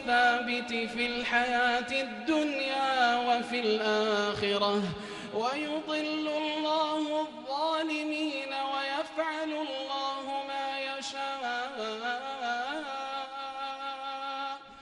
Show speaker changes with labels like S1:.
S1: الثابت في الحياة الدنيا وفي الآخرة ويضل الله